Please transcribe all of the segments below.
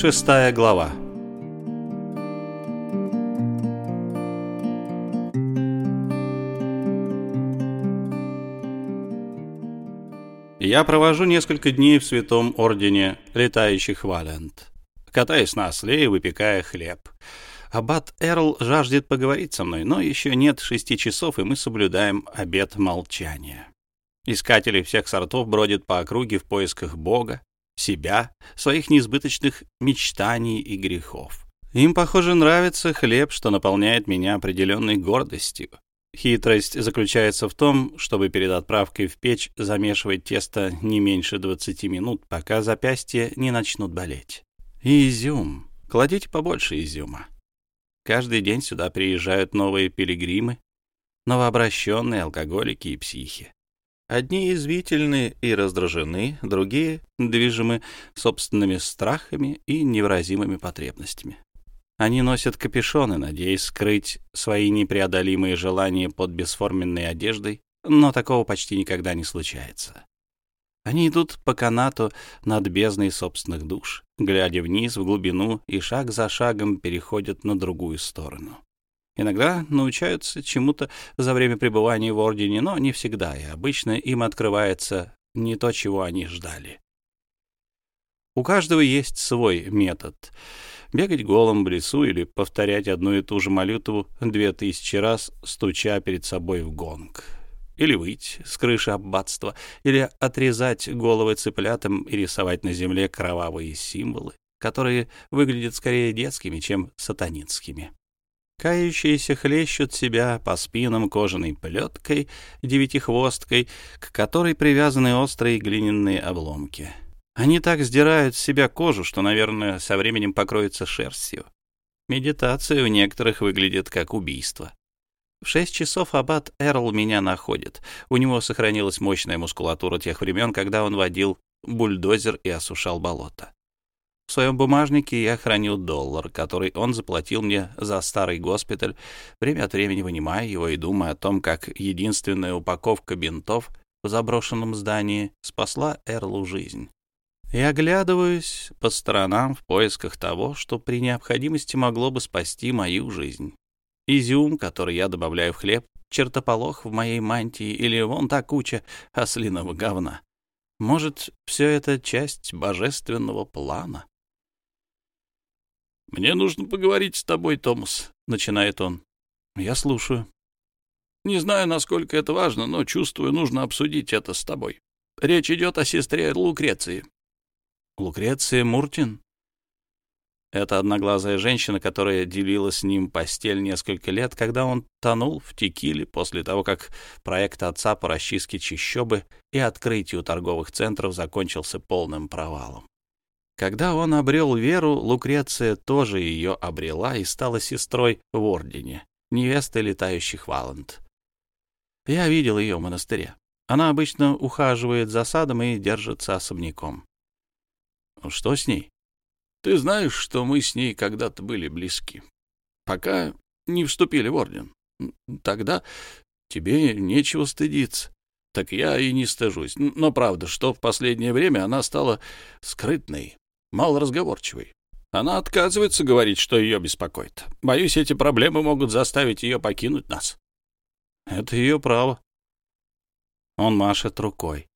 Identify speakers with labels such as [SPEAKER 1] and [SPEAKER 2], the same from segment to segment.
[SPEAKER 1] Шестая глава. Я провожу несколько дней в Святом Ордене Летающих Валент, катаясь на осле и выпекая хлеб. Аббат Эрл жаждет поговорить со мной, но еще нет шести часов, и мы соблюдаем обет молчания. Искатели всех сортов бродят по округе в поисках Бога, себя, своих неизбыточных мечтаний и грехов. Им, похоже, нравится хлеб, что наполняет меня определенной гордостью. Хитрость заключается в том, чтобы перед отправкой в печь замешивать тесто не меньше 20 минут, пока запястья не начнут болеть. И изюм. Кладите побольше изюма. Каждый день сюда приезжают новые пилигримы, новообращенные алкоголики и психи. Одни извительны и раздражены, другие движимы собственными страхами и невыразимыми потребностями. Они носят капюшоны, надеясь скрыть свои непреодолимые желания под бесформенной одеждой, но такого почти никогда не случается. Они идут по канату над бездной собственных душ, глядя вниз в глубину и шаг за шагом переходят на другую сторону. Иногда научаются чему-то за время пребывания в Ордене, но не всегда, и обычно им открывается не то, чего они ждали. У каждого есть свой метод. Бегать голым в лесу или повторять одну и ту же молитву две тысячи раз, стуча перед собой в гонг. Или выйти с крыши аббатства, или отрезать головы цыплятам и рисовать на земле кровавые символы, которые выглядят скорее детскими, чем сатанинскими. Кающиеся хлещут себя по спинам кожаной плеткой, девятихвосткой, к которой привязаны острые глиняные обломки. Они так сдирают с себя кожу, что, наверное, со временем покроется шерстью. Медитация у некоторых выглядит как убийство. В шесть часов аббат Эрл меня находит. У него сохранилась мощная мускулатура тех времен, когда он водил бульдозер и осушал болото. В своем бумажнике я хранил доллар, который он заплатил мне за старый госпиталь, время от времени вынимая его и думая о том, как единственная упаковка бинтов в заброшенном здании спасла Эрлу жизнь. И оглядываюсь по сторонам в поисках того, что при необходимости могло бы спасти мою жизнь. Изюм, который я добавляю в хлеб, чертополох в моей мантии или вон та куча ослиного говна. Может, все это часть божественного плана?
[SPEAKER 2] «Мне нужно поговорить с тобой, Томас», — начинает он.
[SPEAKER 1] «Я слушаю».
[SPEAKER 2] «Не знаю, насколько это важно, но чувствую, нужно обсудить это с тобой. Речь идет о сестре Лукреции».
[SPEAKER 1] «Лукреция Муртин?» Это одноглазая женщина, которая делила с ним постель несколько лет, когда он тонул в текиле после того, как проект отца по расчистке чищобы и открытию торговых центров закончился полным провалом. Когда он обрел веру, Лукреция тоже ее обрела и стала сестрой в Ордене, невестой летающих Валант. Я видел ее в монастыре. Она обычно ухаживает за садом и держится особняком. Что с ней?
[SPEAKER 2] Ты знаешь, что мы с ней когда-то были близки. Пока не вступили в Орден. Тогда тебе нечего стыдиться. Так я и не стыжусь. Но правда, что в последнее время она стала скрытной, малоразговорчивой. Она отказывается говорить, что ее беспокоит. Боюсь, эти проблемы могут заставить ее покинуть нас.
[SPEAKER 1] Это ее право. Он машет рукой.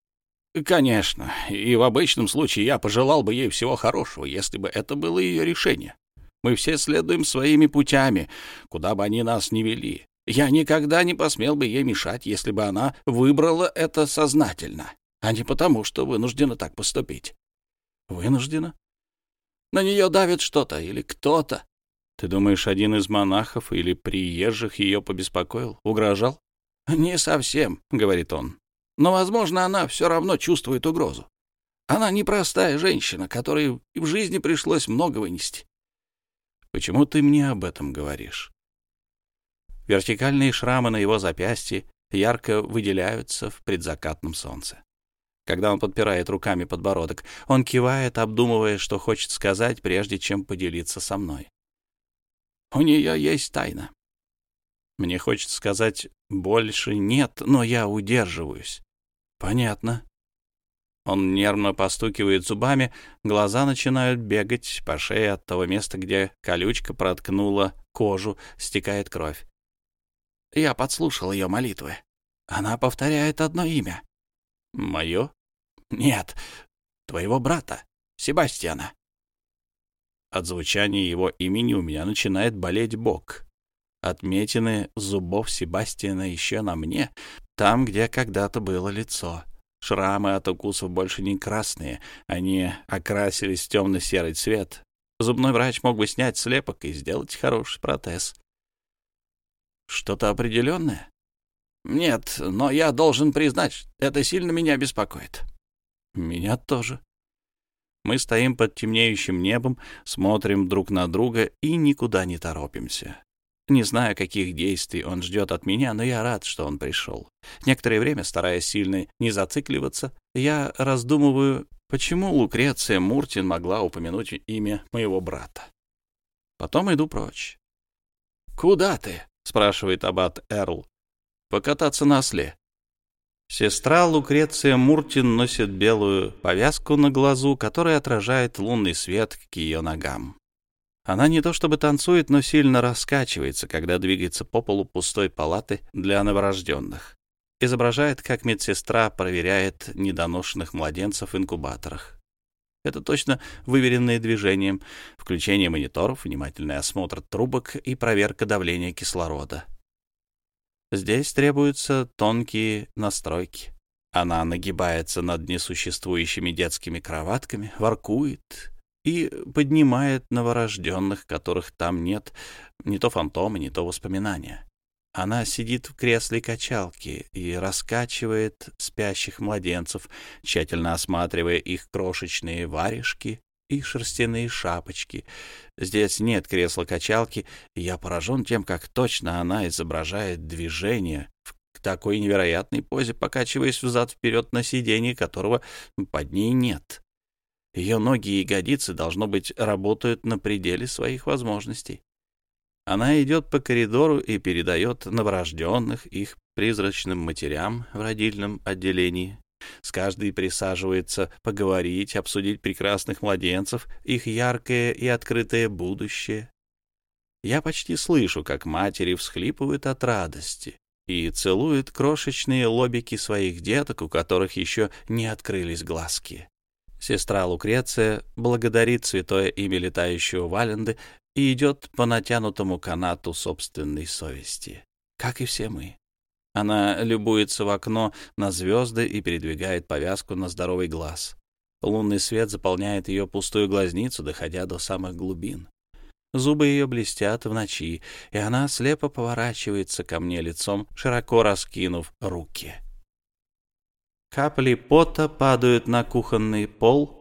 [SPEAKER 2] Конечно, и в обычном случае я пожелал бы ей всего хорошего, если бы это было ее решение. Мы все следуем своими путями, куда бы они нас ни вели. Я никогда не посмел бы ей мешать, если бы она выбрала это сознательно, а не потому, что вынуждена так поступить.
[SPEAKER 1] Вынуждена?
[SPEAKER 2] На нее давит что-то или кто-то.
[SPEAKER 1] Ты думаешь, один из монахов или приезжих ее побеспокоил, угрожал?
[SPEAKER 2] Не совсем, говорит он. Но, возможно, она все равно чувствует угрозу. Она непростая женщина, которой в жизни пришлось много вынести.
[SPEAKER 1] Почему ты мне об этом говоришь? Вертикальные шрамы на его запястье ярко выделяются в предзакатном солнце когда он подпирает руками подбородок. Он кивает, обдумывая, что хочет сказать, прежде чем поделиться со мной.
[SPEAKER 2] «У нее есть тайна».
[SPEAKER 1] Мне хочется сказать «больше нет», но я удерживаюсь.
[SPEAKER 2] «Понятно».
[SPEAKER 1] Он нервно постукивает зубами, глаза начинают бегать по шее от того места, где колючка проткнула кожу, стекает кровь. Я подслушал ее молитвы. Она повторяет одно имя. Мое? Нет, твоего брата, Себастьяна. От звучания его имени у меня начинает болеть бок. Отметины зубов Себастьяна еще на мне, там, где когда-то было лицо. Шрамы от укусов больше не красные, они окрасились в темно-серый цвет. Зубной врач мог бы снять слепок и сделать хороший протез. Что-то определенное? Нет, но я должен признать, это сильно меня беспокоит. Меня тоже. Мы стоим под темнеющим небом, смотрим друг на друга и никуда не торопимся. Не знаю, каких действий он ждет от меня, но я рад, что он пришел. Некоторое время, стараясь сильно не зацикливаться, я раздумываю, почему Лукреция Муртин могла упомянуть имя моего брата. Потом иду прочь. «Куда ты?» — спрашивает аббат Эрл. «Покататься на осле». Сестра Лукреция Муртин носит белую повязку на глазу, которая отражает лунный свет к ее ногам. Она не то чтобы танцует, но сильно раскачивается, когда двигается по полу пустой палаты для новорожденных. Изображает, как медсестра проверяет недоношенных младенцев в инкубаторах. Это точно выверенные движения, включение мониторов, внимательный осмотр трубок и проверка давления кислорода. Здесь требуются тонкие настройки. Она нагибается над несуществующими детскими кроватками, воркует, и поднимает новорожденных, которых там нет, не то фантомы, не то воспоминания. Она сидит в кресле качалки и раскачивает спящих младенцев, тщательно осматривая их крошечные варежки и шерстяные шапочки. Здесь нет кресла-качалки, я поражен тем, как точно она изображает движение в такой невероятной позе, покачиваясь взад-вперед на сиденье, которого под ней нет. Ее ноги и ягодицы, должно быть, работают на пределе своих возможностей. Она идет по коридору и передает новорожденных их призрачным матерям в родильном отделении. С каждой присаживается поговорить, обсудить прекрасных младенцев, их яркое и открытое будущее. Я почти слышу, как матери всхлипывают от радости и целуют крошечные лобики своих деток, у которых еще не открылись глазки. Сестра Лукреция благодарит святое имя летающего Валенды и идет по натянутому канату собственной совести, как и все мы. Она любуется в окно на звезды и передвигает повязку на здоровый глаз. Лунный свет заполняет ее пустую глазницу, доходя до самых глубин. Зубы ее блестят в ночи, и она слепо поворачивается ко мне лицом, широко раскинув руки. Капли пота падают на кухонный пол.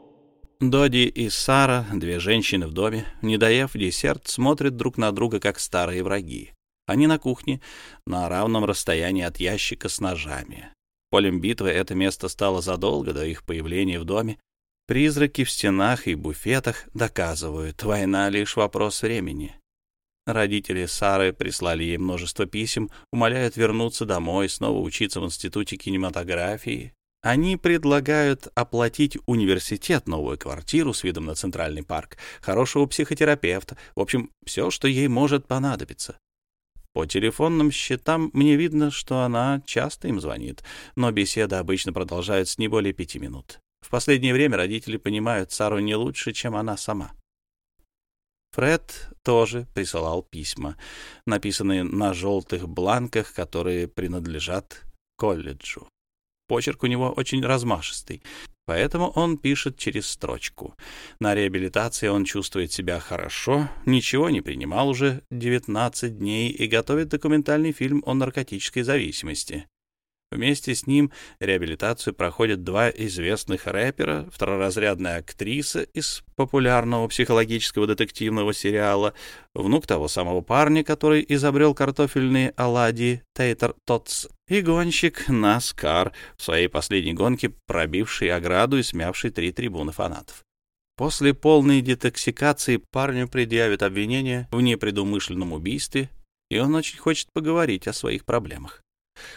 [SPEAKER 1] Доди и Сара, две женщины в доме, не доев десерт, смотрят друг на друга, как старые враги. Они на кухне, на равном расстоянии от ящика с ножами. Полем битвы это место стало задолго до их появления в доме. Призраки в стенах и буфетах доказывают, война — лишь вопрос времени. Родители Сары прислали ей множество писем, умоляют вернуться домой, снова учиться в Институте кинематографии, они предлагают оплатить университет, новую квартиру с видом на Центральный парк, хорошего психотерапевта, в общем, все, что ей может понадобиться. По телефонным счетам мне видно, что она часто им звонит, но беседа обычно продолжается не более пяти минут. В последнее время родители понимают Сару не лучше, чем она сама. Фред тоже присылал письма, написанные на желтых бланках, которые принадлежат колледжу. Почерк у него очень размашистый, поэтому он пишет через строчку. На реабилитации он чувствует себя хорошо, ничего не принимал уже 19 дней и готовит документальный фильм о наркотической зависимости. Вместе с ним реабилитацию проходят два известных рэпера, второразрядная актриса из популярного психологического детективного сериала, внук того самого парня, который изобрел картофельные оладьи, Тейтер Тотс, и гонщик Наскар, в своей последней гонке пробивший ограду и смявший три трибуны фанатов. После полной детоксикации парню предъявят обвинение в непредумышленном убийстве, и он очень хочет поговорить о своих проблемах.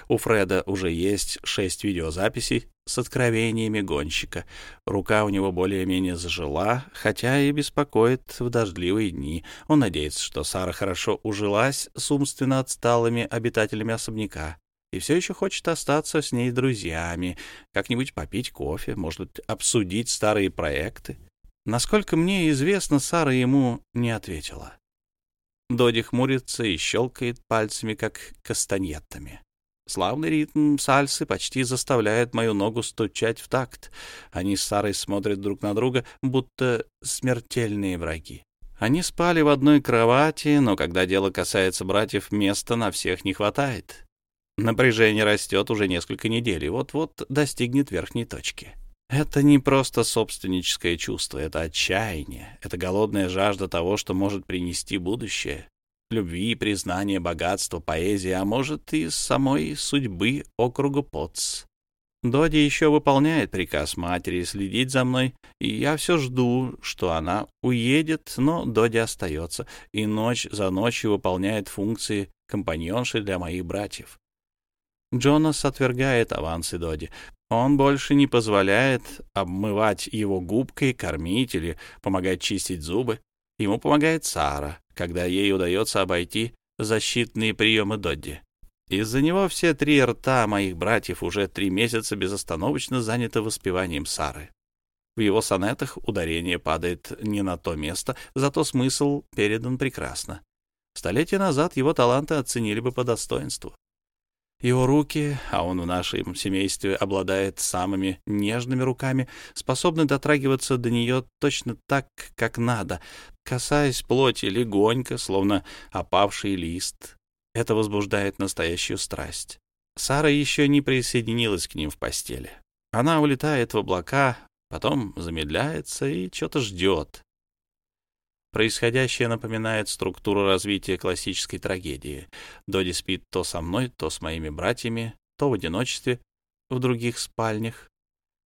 [SPEAKER 1] У Фреда уже есть шесть видеозаписей с откровениями гонщика. Рука у него более-менее зажила, хотя и беспокоит в дождливые дни. Он надеется, что Сара хорошо ужилась с умственно отсталыми обитателями особняка и все еще хочет остаться с ней друзьями, как-нибудь попить кофе, может, обсудить старые проекты. Насколько мне известно, Сара ему не ответила. Доди хмурится и щелкает пальцами, как кастаньеттами. Славный ритм сальсы почти заставляет мою ногу стучать в такт. Они с Сарой смотрят друг на друга, будто смертельные враги. Они спали в одной кровати, но когда дело касается братьев, места на всех не хватает. Напряжение растет уже несколько недель и вот-вот достигнет верхней точки. Это не просто собственническое чувство, это отчаяние, это голодная жажда того, что может принести будущее, любви, признания, богатства, поэзии, а может и самой судьбы округа Потс. Доди еще выполняет приказ матери следить за мной, и я все жду, что она уедет, но Доди остается, и ночь за ночью выполняет функции компаньонши для моих братьев. Джонас отвергает авансы Доди. Он больше не позволяет обмывать его губкой, кормить или помогать чистить зубы. Ему помогает Сара, когда ей удается обойти защитные приемы Додди. Из-за него все три рта моих братьев уже три месяца безостановочно заняты воспеванием Сары. В его сонетах ударение падает не на то место, зато смысл передан прекрасно. Столетия назад его таланты оценили бы по достоинству. Его руки, а он в нашем семействе обладает самыми нежными руками, способны дотрагиваться до нее точно так, как надо, касаясь плоти легонько, словно опавший лист. Это возбуждает настоящую страсть. Сара еще не присоединилась к ним в постели. Она улетает в облака, потом замедляется и что-то ждет. Происходящее напоминает структуру развития классической трагедии. Доди спит то со мной, то с моими братьями, то в одиночестве, в других спальнях.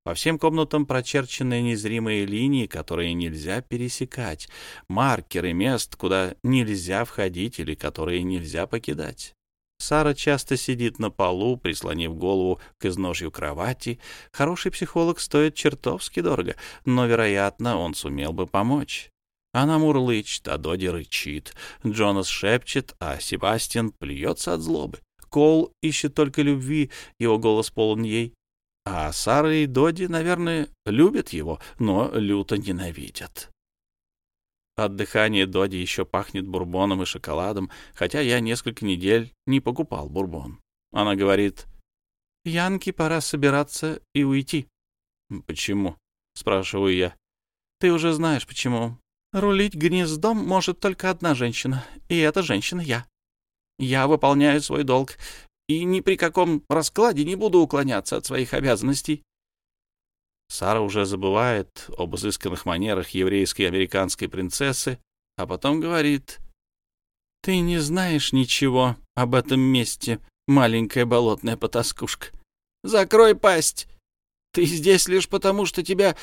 [SPEAKER 1] По всем комнатам прочерчены незримые линии, которые нельзя пересекать, маркеры мест, куда нельзя входить или которые нельзя покидать. Сара часто сидит на полу, прислонив голову к изножью кровати. Хороший психолог стоит чертовски дорого, но, вероятно, он сумел бы помочь. Она мурлычет, а Доди рычит. Джонас шепчет, а Себастьян плюется от злобы. Кол ищет только любви, его голос полон ей. А Сара и Доди, наверное, любят его, но люто ненавидят. От дыхания Доди еще пахнет бурбоном и шоколадом, хотя я несколько недель не покупал бурбон. Она говорит, «Янки, пора собираться и уйти». «Почему?» — спрашиваю я. «Ты уже знаешь, почему. Рулить гнездом может только одна женщина, и эта женщина я. Я выполняю свой долг, и ни при каком раскладе не буду уклоняться от своих обязанностей. Сара уже забывает об изысканных манерах еврейской американской принцессы, а потом говорит, «Ты не знаешь ничего об этом месте, маленькая болотная потаскушка. Закрой пасть!» Ты здесь лишь потому, что тебя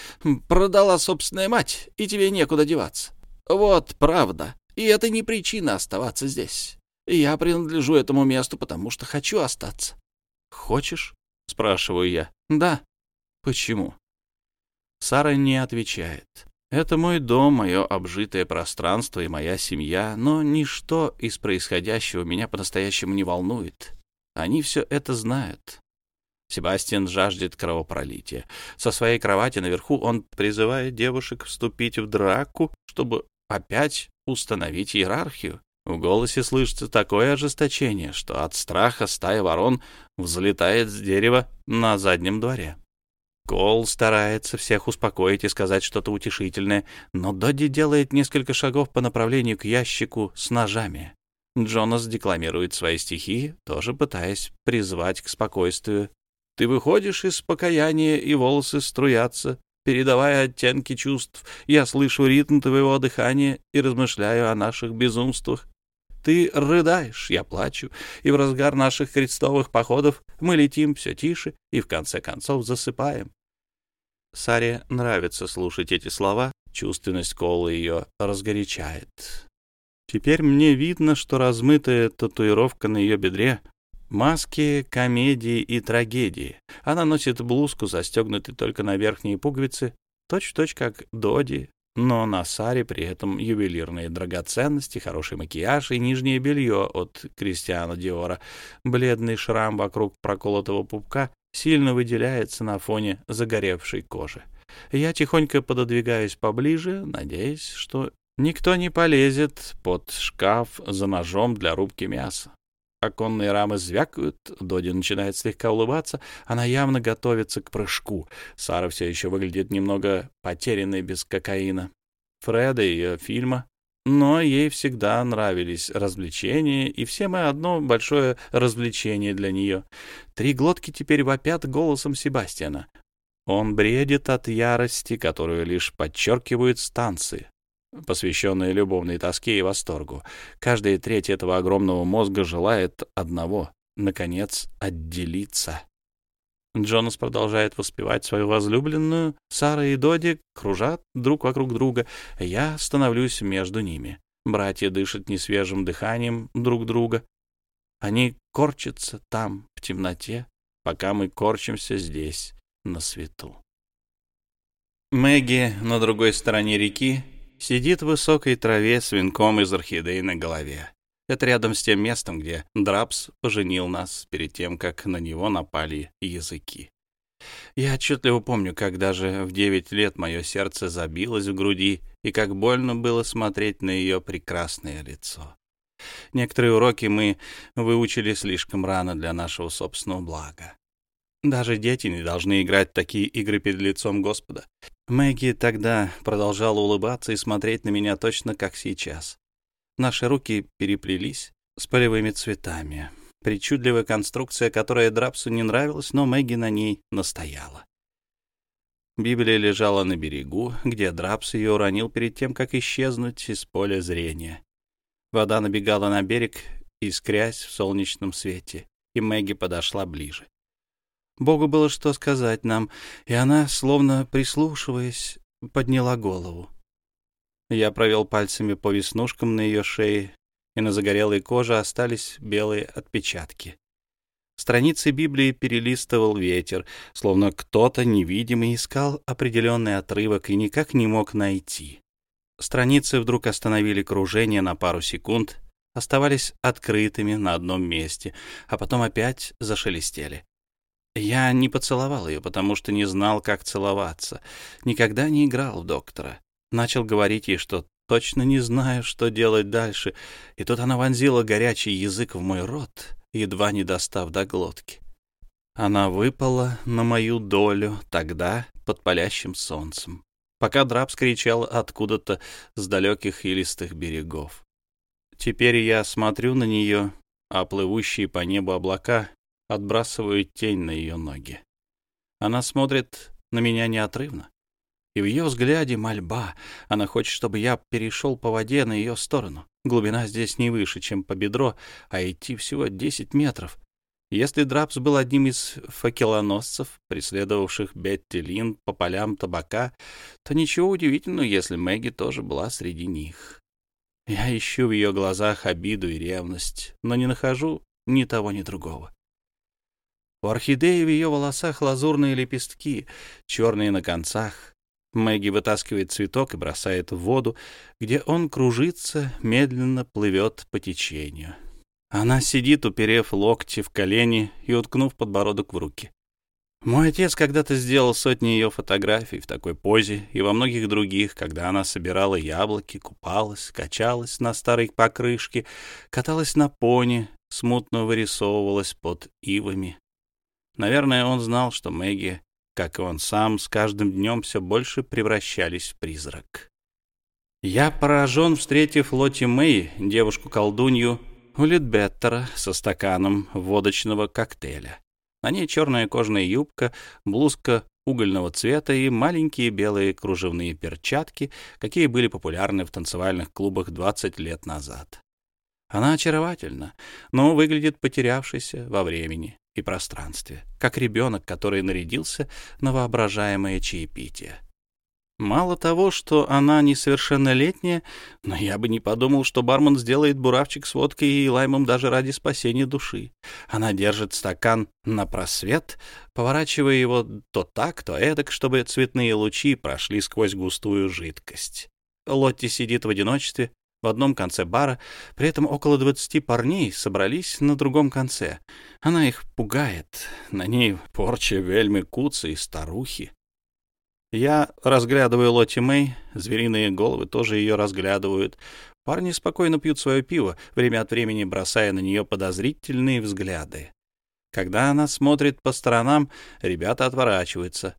[SPEAKER 1] продала собственная мать, и тебе некуда деваться. Вот правда. И это не причина оставаться здесь. Я принадлежу этому месту, потому что хочу остаться. Хочешь? спрашиваю я. Да. Почему? Сара не отвечает. Это мой дом, мое обжитое пространство и моя семья, но ничто из происходящего меня по-настоящему не волнует. Они все это знают. Себастьян жаждет кровопролития. Со своей кровати наверху он призывает девушек вступить в драку, чтобы опять установить иерархию. В голосе слышится такое ожесточение, что от страха стая ворон взлетает с дерева на заднем дворе. Кол старается всех успокоить и сказать что-то утешительное, но Додди делает несколько шагов по направлению к ящику с ножами. Джонас декламирует свои стихи, тоже пытаясь призвать к спокойствию ты выходишь из покаяния, и волосы струятся, передавая оттенки чувств. Я слышу ритм твоего дыхания и размышляю о наших безумствах. Ты рыдаешь, я плачу, и в разгар наших крестовых походов мы летим все тише и в конце концов засыпаем. Саре нравится слушать эти слова, чувственность Колы ее разгорячает. Теперь мне видно, что размытая татуировка на ее бедре Маски, комедии и трагедии. Она носит блузку, застегнутую только на верхние пуговицы, точь-в-точь -точь как Доди, но на Саре при этом ювелирные драгоценности, хороший макияж и нижнее белье от Кристиана Диора. Бледный шрам вокруг проколотого пупка сильно выделяется на фоне загоревшей кожи. Я тихонько пододвигаюсь поближе, надеясь, что никто не полезет под шкаф за ножом для рубки мяса. Оконные рамы звякают, Доди начинает слегка улыбаться, она явно готовится к прыжку. Сара все еще выглядит немного потерянной без кокаина. Фреда ее фильма, но ей всегда нравились развлечения, и все мы одно большое развлечение для нее. Три глотки теперь вопят голосом Себастьяна. Он бредит от ярости, которую лишь подчеркивают станции посвященная любовной тоске и восторгу. Каждая треть этого огромного мозга желает одного — наконец, отделиться. Джонас продолжает воспевать свою возлюбленную. Сара и Доди кружат друг вокруг друга. Я становлюсь между ними. Братья дышат несвежим дыханием друг друга. Они корчатся там, в темноте, пока мы корчимся здесь, на свету. Мэгги на другой стороне реки Сидит в высокой траве с венком из орхидей на голове. Это рядом с тем местом, где Драпс поженил нас перед тем, как на него напали языки. Я отчетливо помню, как даже в девять лет мое сердце забилось в груди, и как больно было смотреть на ее прекрасное лицо. Некоторые уроки мы выучили слишком рано для нашего собственного блага. Даже дети не должны играть такие игры перед лицом Господа. Мэгги тогда продолжала улыбаться и смотреть на меня точно как сейчас. Наши руки переплелись с полевыми цветами. Причудливая конструкция, которая Драпсу не нравилась, но Мэгги на ней настояла. Библия лежала на берегу, где Драпс ее уронил перед тем, как исчезнуть из поля зрения. Вода набегала на берег, искрясь в солнечном свете, и Мэгги подошла ближе. Богу было что сказать нам, и она, словно прислушиваясь, подняла голову. Я провел пальцами по веснушкам на ее шее, и на загорелой коже остались белые отпечатки. Страницы Библии перелистывал ветер, словно кто-то невидимый искал определенный отрывок и никак не мог найти. Страницы вдруг остановили кружение на пару секунд, оставались открытыми на одном месте, а потом опять зашелестели. Я не поцеловал ее, потому что не знал, как целоваться. Никогда не играл в доктора. Начал говорить ей, что точно не знаю, что делать дальше, и тут она вонзила горячий язык в мой рот, едва не достав до глотки. Она выпала на мою долю тогда под палящим солнцем, пока Драпс кричал откуда-то с далеких илистых берегов. Теперь я смотрю на нее, а плывущие по небу облака отбрасываю тень на ее ноги. Она смотрит на меня неотрывно. И в ее взгляде мольба. Она хочет, чтобы я перешел по воде на ее сторону. Глубина здесь не выше, чем по бедро, а идти всего 10 метров. Если Драпс был одним из факелоносцев, преследовавших Бетти Лин по полям табака, то ничего удивительного, если Мэгги тоже была среди них. Я ищу в ее глазах обиду и ревность, но не нахожу ни того, ни другого. У орхидеи в ее волосах лазурные лепестки, черные на концах. Мэгги вытаскивает цветок и бросает в воду, где он кружится, медленно плывет по течению. Она сидит, уперев локти в колени и уткнув подбородок в руки. Мой отец когда-то сделал сотни ее фотографий в такой позе и во многих других, когда она собирала яблоки, купалась, качалась на старой покрышке, каталась на пони, смутно вырисовывалась под ивами, Наверное, он знал, что Мэгги, как и он сам, с каждым днем все больше превращались в призрак. Я поражен, встретив Лоти Мэй, девушку-колдунью, у Литбеттера со стаканом водочного коктейля. На ней черная кожаная юбка, блузка угольного цвета и маленькие белые кружевные перчатки, какие были популярны в танцевальных клубах 20 лет назад. Она очаровательна, но выглядит потерявшейся во времени и пространстве, как ребенок, который нарядился на воображаемое чаепитие. Мало того, что она несовершеннолетняя, но я бы не подумал, что бармен сделает буравчик с водкой и лаймом даже ради спасения души. Она держит стакан на просвет, поворачивая его то так, то эдак, чтобы цветные лучи прошли сквозь густую жидкость. Лотти сидит в одиночестве в одном конце бара, при этом около двадцати парней собрались на другом конце. Она их пугает. На ней порча вельмы куцы и старухи. Я разглядываю Лотти Мэй, звериные головы тоже ее разглядывают. Парни спокойно пьют свое пиво, время от времени бросая на нее подозрительные взгляды. Когда она смотрит по сторонам, ребята отворачиваются.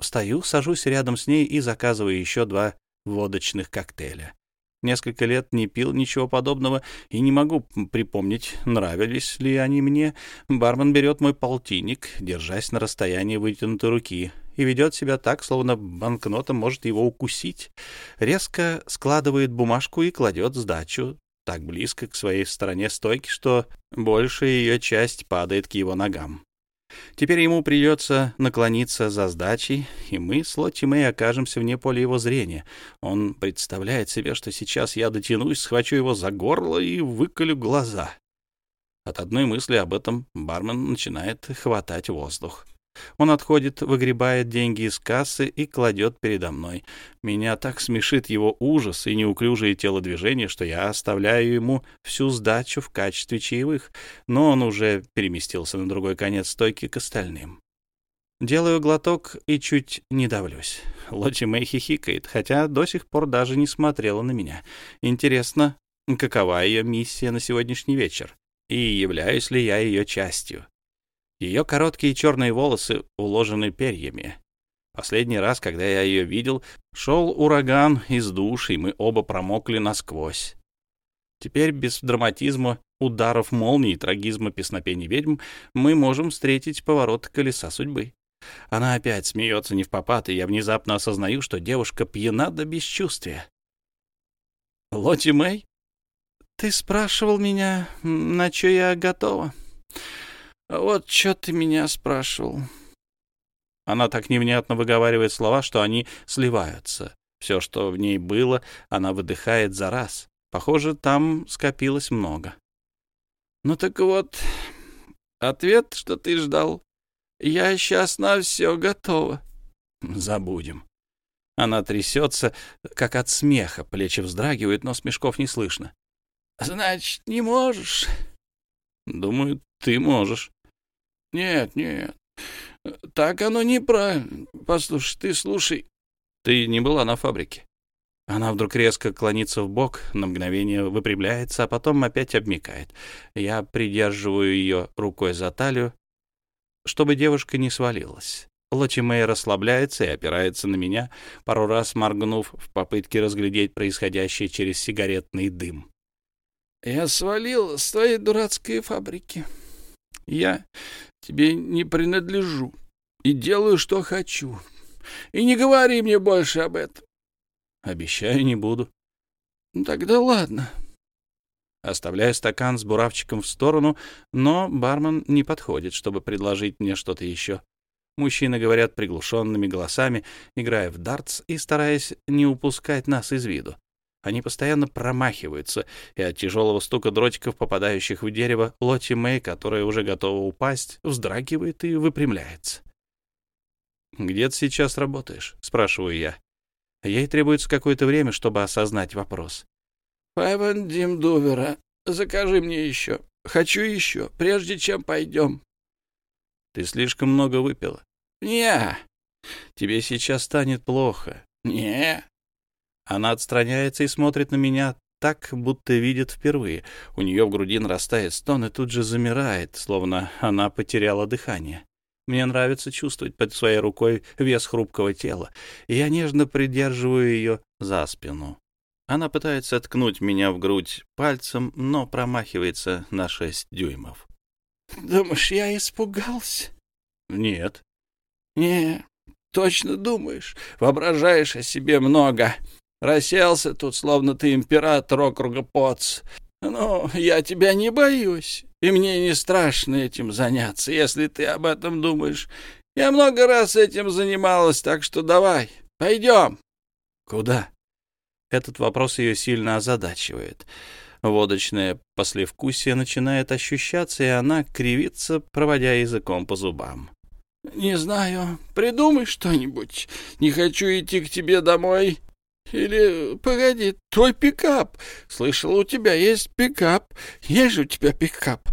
[SPEAKER 1] Встаю, сажусь рядом с ней и заказываю еще два водочных коктейля. Несколько лет не пил ничего подобного и не могу припомнить, нравились ли они мне. Бармен берет мой полтинник, держась на расстоянии вытянутой руки, и ведет себя так, словно банкнотом может его укусить. Резко складывает бумажку и кладет сдачу так близко к своей стороне стойки, что большая ее часть падает к его ногам. Теперь ему придется наклониться за сдачей, и мы с Лотти Мэй окажемся вне поля его зрения. Он представляет себе, что сейчас я дотянусь, схвачу его за горло и выколю глаза. От одной мысли об этом бармен начинает хватать воздух. Он отходит, выгребает деньги из кассы и кладет передо мной. Меня так смешит его ужас и неуклюжие телодвижения, что я оставляю ему всю сдачу в качестве чаевых, но он уже переместился на другой конец стойки к остальным. Делаю глоток и чуть не давлюсь. Лотти Мэй хихикает, хотя до сих пор даже не смотрела на меня. Интересно, какова ее миссия на сегодняшний вечер? И являюсь ли я ее частью? Ее короткие черные волосы уложены перьями. Последний раз, когда я ее видел, шел ураган из душ, и мы оба промокли насквозь. Теперь без драматизма, ударов молнии и трагизма песнопений ведьм мы можем встретить поворот колеса судьбы. Она опять смеется не в попад, и я внезапно осознаю, что девушка пьяна до бесчувствия. «Лоти Мэй, ты спрашивал меня, на что я готова?» «Вот что ты меня спрашивал?» Она так невнятно выговаривает слова, что они сливаются. Все, что в ней было, она выдыхает за раз. Похоже, там скопилось много. «Ну так вот, ответ, что ты ждал. Я сейчас на все готова». «Забудем». Она трясется, как от смеха, плечи вздрагивают, но смешков не слышно. «Значит, не можешь?» «Думаю, ты можешь». Нет, нет. Так оно неправильно. Послушай, ты слушай. Ты не была на фабрике. Она вдруг резко клонится в бок, на мгновение выпрямляется, а потом опять обмикает. Я придерживаю ее рукой за талию, чтобы девушка не свалилась. Лочи Мэй расслабляется и опирается на меня, пару раз моргнув в попытке разглядеть происходящее через сигаретный дым. «Я свалил с твоей дурацкой фабрики. Я тебе не принадлежу и делаю, что хочу. И не говори мне больше об этом. Обещаю, не буду. Ну, тогда ладно. Оставляю стакан с буравчиком в сторону, но бармен не подходит, чтобы предложить мне что-то еще. Мужчины говорят приглушенными голосами, играя в дартс и стараясь не упускать нас из виду. Они постоянно промахиваются, и от тяжелого стука дротиков, попадающих в дерево, Лотти Мэй, которая уже готова упасть, вздрагивает и выпрямляется. «Где ты сейчас работаешь?» — спрашиваю я. Ей требуется какое-то время, чтобы осознать вопрос. «Паван Дим Дувера, закажи мне еще. Хочу еще, прежде чем пойдем». «Ты слишком много выпила». «Не». «Тебе сейчас станет плохо». «Не». Она отстраняется и смотрит на меня так, будто видит впервые. У нее в груди нарастает стон и тут же замирает, словно она потеряла дыхание. Мне нравится чувствовать под своей рукой вес хрупкого тела, я нежно придерживаю ее за спину. Она пытается ткнуть меня в грудь пальцем, но промахивается на шесть дюймов. «Думаешь, я испугался?» «Нет». «Не, точно думаешь. Воображаешь о себе много. Расселся тут, словно ты император округа Поц. Ну, я тебя не боюсь, и мне не страшно этим заняться, если ты об этом думаешь. Я много раз этим занималась, так что давай, пойдем. Куда? Этот вопрос ее сильно озадачивает. Водочное послевкусие начинает ощущаться, и она кривится, проводя языком по зубам.
[SPEAKER 2] «Не знаю. Придумай что-нибудь. Не хочу идти к тебе домой. Или, погоди, твой пикап. Слышал, у тебя есть пикап. Есть же у тебя пикап?»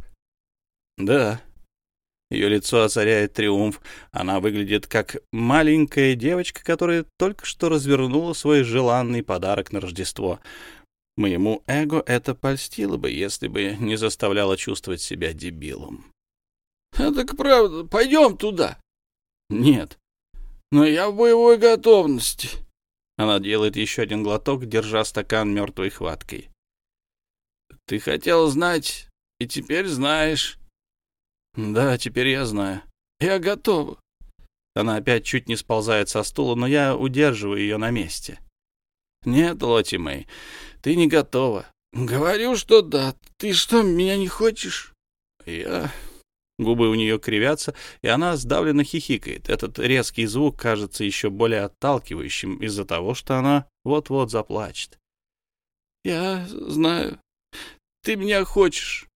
[SPEAKER 1] «Да». Ее лицо озаряет триумф. Она выглядит как маленькая девочка, которая только что развернула свой желанный подарок на Рождество. Моему эго это польстило бы, если бы не заставляло чувствовать себя дебилом.
[SPEAKER 2] А так правда, пойдем туда.
[SPEAKER 1] Нет.
[SPEAKER 2] Но я в боевой готовности.
[SPEAKER 1] Она делает еще один глоток, держа стакан мертвой хваткой.
[SPEAKER 2] Ты хотел знать, и теперь знаешь.
[SPEAKER 1] Да, теперь я знаю.
[SPEAKER 2] Я готова.
[SPEAKER 1] Она опять чуть не сползает со стула, но я удерживаю ее на месте.
[SPEAKER 2] Нет, Лоти Мэй, ты не готова. Говорю, что да. Ты что, меня не хочешь?
[SPEAKER 1] Я... Губы у нее кривятся, и она сдавленно хихикает. Этот резкий звук кажется еще более отталкивающим из-за того, что она вот-вот заплачет.
[SPEAKER 2] «Я знаю. Ты меня хочешь».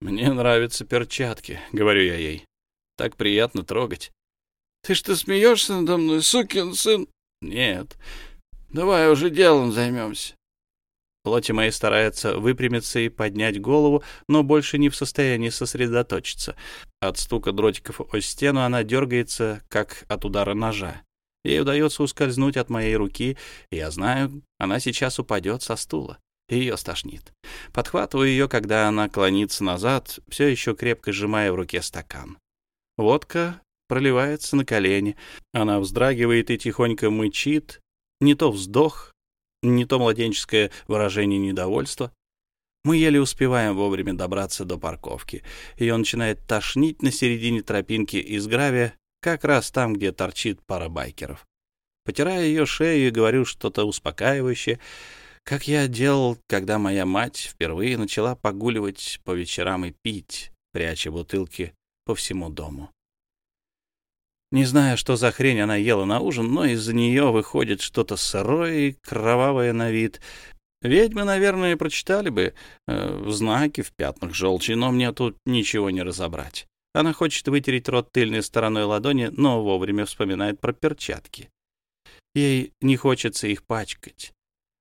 [SPEAKER 1] «Мне нравятся перчатки», — говорю я ей. «Так приятно трогать».
[SPEAKER 2] «Ты что, смеешься надо мной, сукин сын?»
[SPEAKER 1] «Нет».
[SPEAKER 2] «Давай уже делом займемся».
[SPEAKER 1] Лоти Мэй старается выпрямиться и поднять голову, но больше не в состоянии сосредоточиться. От стука дротиков о стену она дергается, как от удара ножа. Ей удается ускользнуть от моей руки, и я знаю, она сейчас упадет со стула. Ее стошнит. Подхватываю ее, когда она клонится назад, все еще крепко сжимая в руке стакан. Водка проливается на колени. Она вздрагивает и тихонько мычит. Не то вздох, не то младенческое выражение недовольства. Мы еле успеваем вовремя добраться до парковки. Ее начинает тошнить на середине тропинки из гравия, как раз там, где торчит пара байкеров. Потирая ее шею говорю что-то успокаивающее, как я делал, когда моя мать впервые начала погуливать по вечерам и пить, пряча бутылки по всему дому. Не знаю, что за хрень она ела на ужин, но из-за нее выходит что-то сырое и кровавое на вид. Ведьмы, наверное, прочитали бы э, знаки в пятнах желчи, но мне тут ничего не разобрать. Она хочет вытереть рот тыльной стороной ладони, но вовремя вспоминает про перчатки. Ей не хочется их пачкать.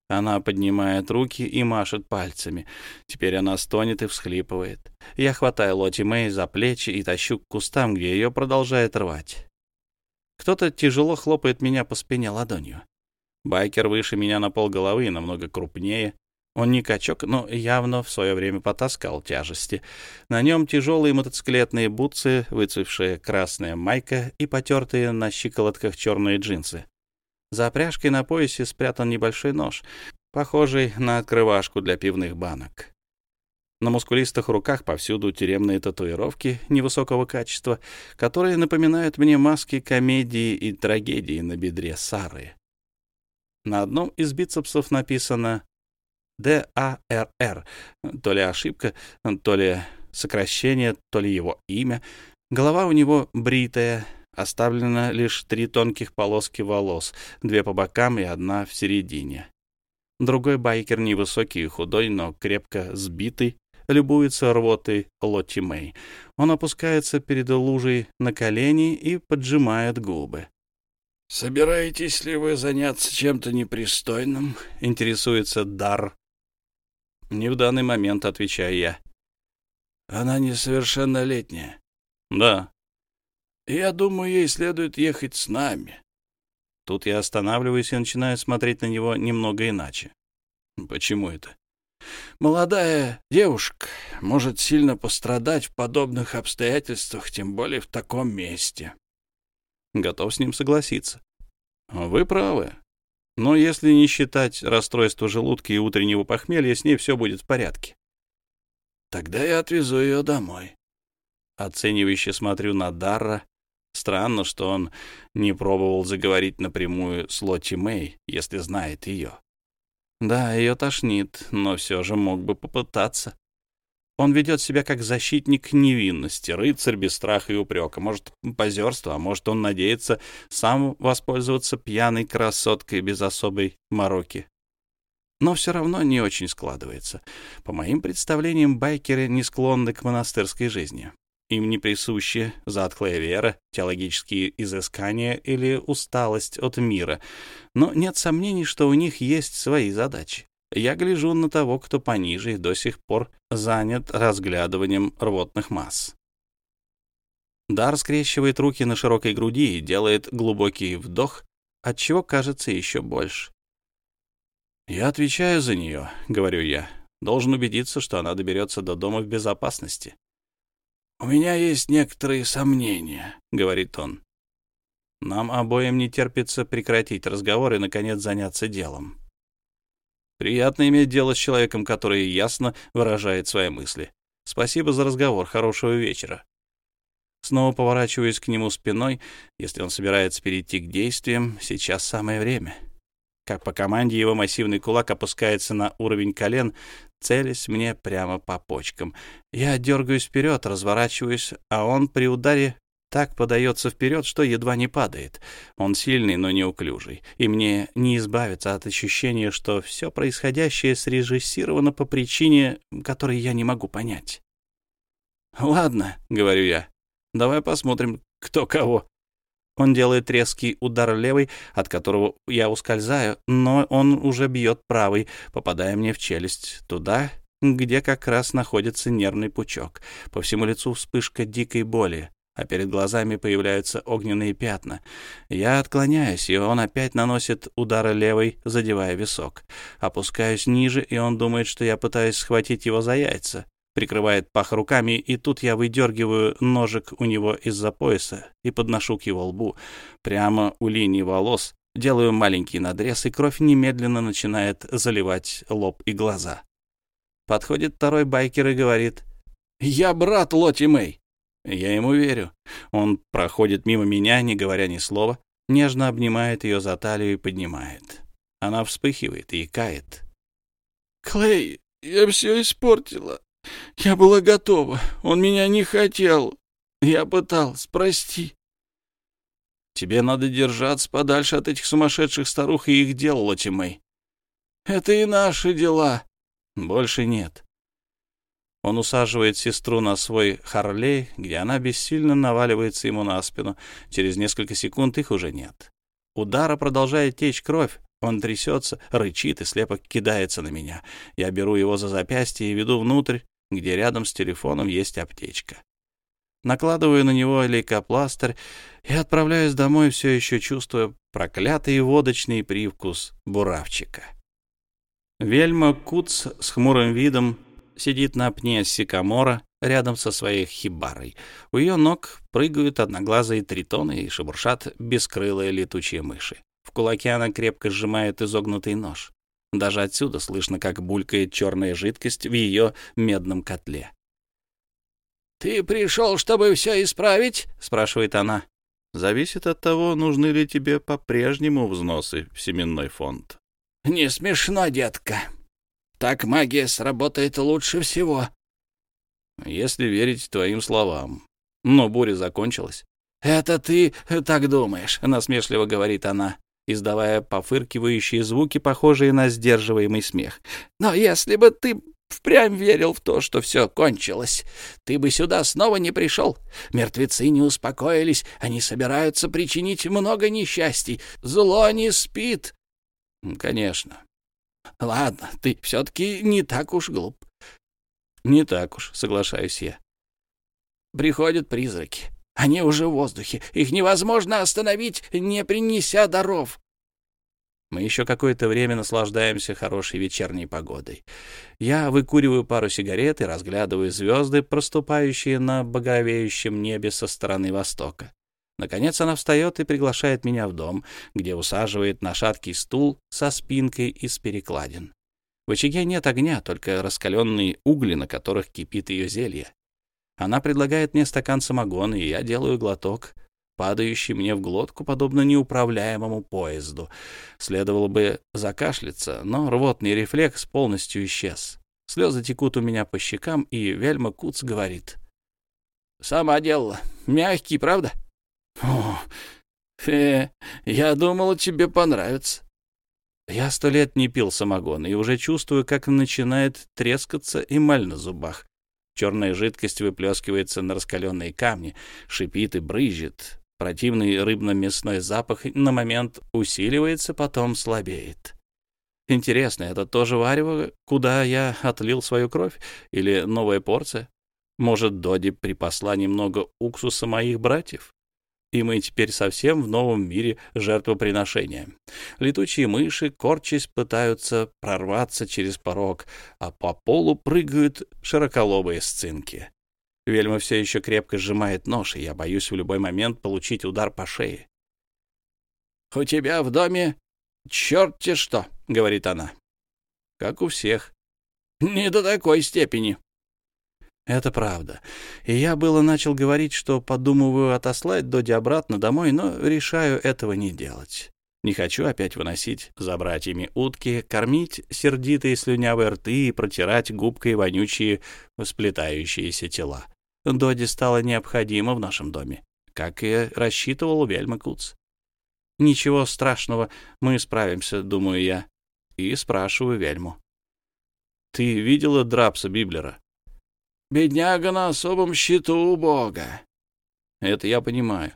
[SPEAKER 1] Она поднимает руки и машет пальцами. Теперь она стонет и всхлипывает. Я хватаю Лоти Мэй за плечи и тащу к кустам, где ее продолжает рвать. Кто-то тяжело хлопает меня по спине ладонью. Байкер выше меня на пол головы и намного крупнее. Он не качок, но явно в свое время потаскал тяжести. На нем тяжелые мотоциклетные бутсы, выцвевшая красная майка и потертые на щиколотках черные джинсы. За пряжкой на поясе спрятан небольшой нож, похожий на открывашку для пивных банок. На мускулистых руках повсюду тюремные татуировки невысокого качества, которые напоминают мне маски комедии и трагедии на бедре Сары. На одном из бицепсов написано «ДАРР», то ли ошибка, то ли сокращение, то ли его имя. Голова у него бритая, оставлено лишь три тонких полоски волос, две по бокам и одна в середине. Другой байкер невысокий и худой, но крепко сбитый, любуется рвотой Лотти Мэй. Он опускается перед лужей на колени и поджимает губы.
[SPEAKER 2] «Собираетесь ли вы заняться чем-то непристойным?»
[SPEAKER 1] — интересуется Дар. «Не в данный момент», — отвечаю я.
[SPEAKER 2] «Она несовершеннолетняя».
[SPEAKER 1] «Да».
[SPEAKER 2] «Я думаю, ей следует ехать с нами».
[SPEAKER 1] Тут я останавливаюсь и начинаю смотреть на него немного иначе. Почему это?
[SPEAKER 2] Молодая девушка может сильно пострадать в подобных обстоятельствах, тем более в таком месте.
[SPEAKER 1] Готов с ним согласиться. Вы правы. Но если не считать расстройства желудка и утреннего похмелья, с ней все будет в порядке.
[SPEAKER 2] Тогда я отвезу ее домой.
[SPEAKER 1] Оценивающе смотрю на Дарра. Странно, что он не пробовал заговорить напрямую с Лотти Мэй, если знает ее. Да, ее тошнит, но все же мог бы попытаться. Он ведет себя как защитник невинности, рыцарь без страха и упрека. Может, позерство, а может, он надеется сам воспользоваться пьяной красоткой без особой мороки. Но все равно не очень складывается. По моим представлениям, байкеры не склонны к монастырской жизни. Им не присущи затхлая вера, теологические изыскания или усталость от мира. Но нет сомнений, что у них есть свои задачи. Я гляжу на того, кто пониже и до сих пор занят разглядыванием рвотных масс. Дар скрещивает руки на широкой груди и делает глубокий вдох, отчего кажется еще больше. «Я отвечаю за нее», — говорю я. «Должен убедиться, что она доберется до дома в безопасности».
[SPEAKER 2] «У меня есть некоторые сомнения», — говорит он.
[SPEAKER 1] «Нам обоим не терпится прекратить разговор и, наконец, заняться делом». Приятно иметь дело с человеком, который ясно выражает свои мысли. Спасибо за разговор. Хорошего вечера. Снова поворачиваюсь к нему спиной. Если он собирается перейти к действиям, сейчас самое время. Как по команде его массивный кулак опускается на уровень колен, целясь мне прямо по почкам. Я дергаюсь вперед, разворачиваюсь, а он при ударе так подается вперед, что едва не падает. Он сильный, но неуклюжий, и мне не избавиться от ощущения, что все происходящее срежиссировано по причине, которой я не могу понять. «Ладно», — говорю я, — «давай посмотрим, кто кого». Он делает резкий удар левой, от которого я ускользаю, но он уже бьет правой, попадая мне в челюсть, туда, где как раз находится нервный пучок. По всему лицу вспышка дикой боли а перед глазами появляются огненные пятна. Я отклоняюсь, и он опять наносит удары левой, задевая висок. Опускаюсь ниже, и он думает, что я пытаюсь схватить его за яйца. Прикрывает пах руками, и тут я выдергиваю ножик у него из-за пояса и подношу к его лбу. Прямо у линии волос делаю маленький надрез, и кровь немедленно начинает заливать лоб и глаза. Подходит второй байкер и говорит, «Я брат Лоти Мэй». Я ему верю. Он проходит мимо меня, не говоря ни слова, нежно обнимает ее за талию и поднимает. Она вспыхивает и кает.
[SPEAKER 2] «Клей, я все испортила. Я была готова. Он меня не хотел. Я пыталась, прости».
[SPEAKER 1] «Тебе надо держаться подальше от этих сумасшедших старух и их дел, Лотимей».
[SPEAKER 2] «Это и наши дела».
[SPEAKER 1] «Больше нет. Он усаживает сестру на свой Харлей, где она бессильно наваливается ему на спину. Через несколько секунд их уже нет. Удара продолжает течь кровь. Он трясется, рычит и слепо кидается на меня. Я беру его за запястье и веду внутрь, где рядом с телефоном есть аптечка. Накладываю на него лейкопластырь и отправляюсь домой, все еще чувствуя проклятый водочный привкус буравчика. Вельма Куц с хмурым видом сидит на пне сикамора рядом со своей хибарой. У ее ног прыгают одноглазые тритоны и шебуршат бескрылые летучие мыши. В кулаке она крепко сжимает изогнутый нож. Даже отсюда слышно, как булькает черная жидкость в ее медном котле.
[SPEAKER 2] «Ты пришел, чтобы все исправить?» — спрашивает она.
[SPEAKER 1] «Зависит от того, нужны ли тебе по-прежнему взносы в семенной фонд».
[SPEAKER 2] «Не смешно, детка. Так магия сработает лучше всего.
[SPEAKER 1] Если верить твоим словам. Но буря закончилась.
[SPEAKER 2] Это ты так думаешь,
[SPEAKER 1] насмешливо говорит она, издавая пофыркивающие звуки, похожие на сдерживаемый смех.
[SPEAKER 2] Но если бы ты впрямь верил в то, что все кончилось. Ты бы сюда снова не пришел. Мертвецы не успокоились, они собираются причинить много несчастий. Зло не спит.
[SPEAKER 1] Конечно.
[SPEAKER 2] Ладно, ты все-таки не так уж глуп.
[SPEAKER 1] Не так уж, соглашаюсь я.
[SPEAKER 2] Приходят призраки. Они уже в воздухе. Их невозможно остановить, не принеся даров.
[SPEAKER 1] Мы еще какое-то время наслаждаемся хорошей вечерней погодой. Я выкуриваю пару сигарет и разглядываю звезды, проступающие на багровеющем небе со стороны востока. Наконец она встает и приглашает меня в дом, где усаживает на шаткий стул со спинкой из перекладин. В очаге нет огня, только раскаленные угли, на которых кипит ее зелье. Она предлагает мне стакан самогона, и я делаю глоток, падающий мне в глотку, подобно неуправляемому поезду. Следовало бы закашляться, но рвотный рефлекс полностью исчез. Слезы текут у меня по щекам, и Вельма Куц говорит.
[SPEAKER 2] «Сама делала. Мягкий, правда?»
[SPEAKER 1] «О, э, я думала, тебе понравится». Я сто лет не пил самогон и уже чувствую, как начинает трескаться эмаль на зубах. Черная жидкость выплескивается на раскаленные камни, шипит и брызжет. Противный рыбно-мясной запах на момент усиливается, потом слабеет. Интересно, это тоже варево, куда я отлил свою кровь? Или новая порция? Может, Доди припасла немного уксуса моих братьев? И мы теперь совсем в новом мире жертвоприношения. Летучие мыши, корчась, пытаются прорваться через порог, а по полу прыгают широколобые сцинки. Вельма все еще крепко сжимает нож, и я боюсь в любой момент получить удар по шее.
[SPEAKER 2] — У тебя в доме черт-те что, — говорит она.
[SPEAKER 1] — Как у всех.
[SPEAKER 2] — Не до такой степени.
[SPEAKER 1] Это правда. И я было начал говорить, что подумываю отослать Доди обратно домой, но решаю этого не делать. Не хочу опять выносить за братьями утки, кормить сердитые слюнявые рты и протирать губкой вонючие сплетающиеся тела. Доди стало необходимо в нашем доме, как и рассчитывал Вельма Куц. Ничего страшного, мы справимся, думаю я, и спрашиваю Вельму. Ты видела Драпса Библера?
[SPEAKER 2] Бедняга на особом счету у Бога.
[SPEAKER 1] Это я понимаю.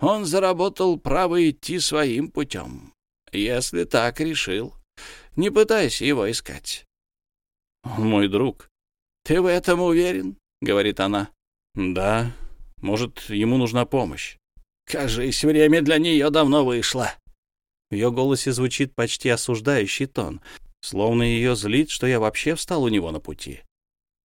[SPEAKER 2] Он заработал право идти своим путем. Если так решил, не пытайся его искать.
[SPEAKER 1] Он мой друг.
[SPEAKER 2] Ты в этом уверен? — говорит она.
[SPEAKER 1] Да. Может, ему нужна помощь.
[SPEAKER 2] Кажись, время для нее давно вышло.
[SPEAKER 1] В ее голосе звучит почти осуждающий тон, словно ее злит, что я вообще встал у него на пути.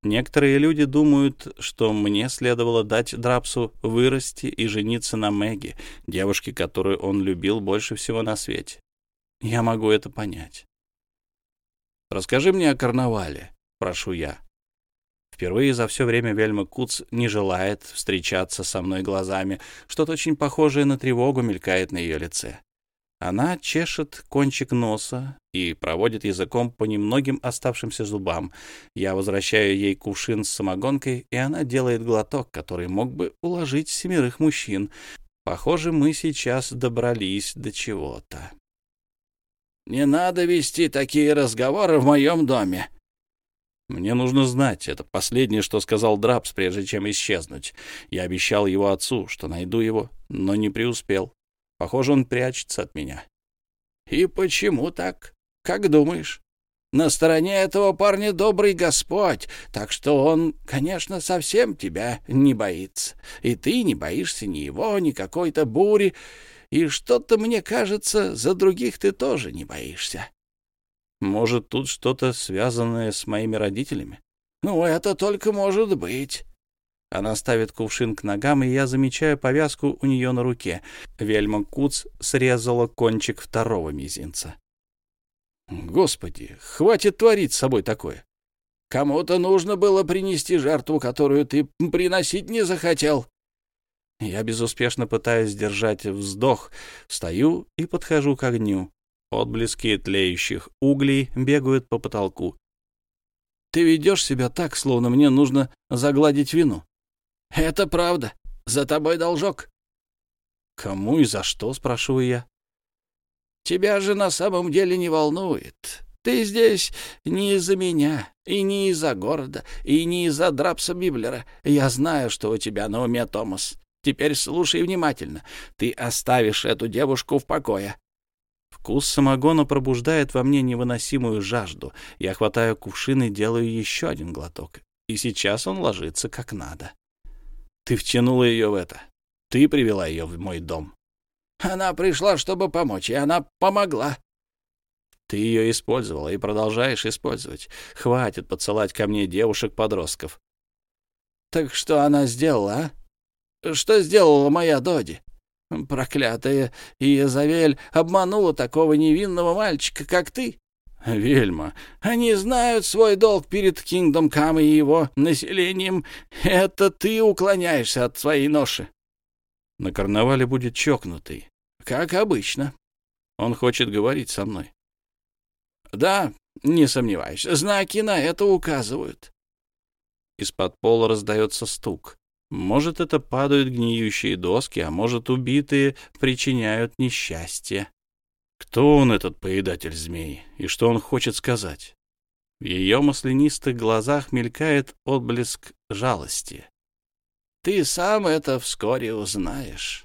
[SPEAKER 1] Некоторые люди думают, что мне следовало дать Драпсу вырасти и жениться на Мэгги, девушке, которую он любил больше всего на свете. Я могу это понять. «Расскажи мне о карнавале», — прошу я. Впервые за все время Вельма Куц не желает встречаться со мной глазами. Что-то очень похожее на тревогу мелькает на ее лице. Она чешет кончик носа и проводит языком по немногим оставшимся зубам. Я возвращаю ей кувшин с самогонкой, и она делает глоток, который мог бы уложить семерых мужчин. Похоже, мы сейчас добрались до чего-то.
[SPEAKER 2] «Не надо вести такие разговоры в моем доме»,
[SPEAKER 1] мне нужно знать. Это последнее, что сказал Драпс, прежде чем исчезнуть. Я обещал его отцу, что найду его, но не преуспел. Похоже, он прячется от меня.
[SPEAKER 2] И почему так? Как думаешь? На стороне этого парня добрый Господь, так что он, конечно, совсем тебя не боится. И ты не боишься ни его, ни какой-то бури. И что-то, мне кажется, за других ты тоже не боишься.
[SPEAKER 1] Может, тут что-то связанное с моими родителями?
[SPEAKER 2] Ну, это только может быть.
[SPEAKER 1] Она ставит кувшин к ногам, и я замечаю повязку у нее на руке. Вельма Куц срезала кончик второго мизинца. Господи, хватит творить с собой такое.
[SPEAKER 2] Кому-то нужно было принести жертву, которую ты приносить не захотел.
[SPEAKER 1] Я безуспешно пытаюсь сдержать вздох, встаю и подхожу к огню. Отблески тлеющих углей бегают по потолку. Ты ведешь себя так, словно мне нужно загладить вину.
[SPEAKER 2] «Это правда. За тобой должок».
[SPEAKER 1] «Кому и за что?» — спрашиваю я.
[SPEAKER 2] «Тебя же на самом деле не волнует. Ты здесь не из-за меня, и не из-за города, и не из-за Драпса Библера. Я знаю, что у тебя на уме, Томас. Теперь слушай внимательно. Ты оставишь эту девушку в покое».
[SPEAKER 1] Вкус самогона пробуждает во мне невыносимую жажду. Я хватаю кувшин и делаю еще один глоток. И сейчас он ложится как надо. Ты втянула ее в это. Ты привела ее в мой дом.
[SPEAKER 2] Она пришла, чтобы помочь, и она помогла.
[SPEAKER 1] Ты ее использовала и продолжаешь использовать. Хватит подсылать ко мне девушек-подростков.
[SPEAKER 2] Так что она сделала, а? Что сделала моя Доди? Проклятая Иезавель обманула такого невинного мальчика, как ты.
[SPEAKER 1] Вельма,
[SPEAKER 2] они знают свой долг перед Кингдом Кам и его населением. Это ты уклоняешься от своей ноши.
[SPEAKER 1] На карнавале будет чокнутый.
[SPEAKER 2] Как обычно.
[SPEAKER 1] Он хочет говорить со мной.
[SPEAKER 2] Да, Не сомневаюсь. Знаки на это указывают.
[SPEAKER 1] Из-под пола раздается стук. Может, это падают гниющие доски, а может, убитые причиняют несчастье. Кто он, этот поедатель змей, и что он хочет сказать? В ее маслянистых глазах мелькает отблеск жалости.
[SPEAKER 2] «Ты сам это вскоре узнаешь».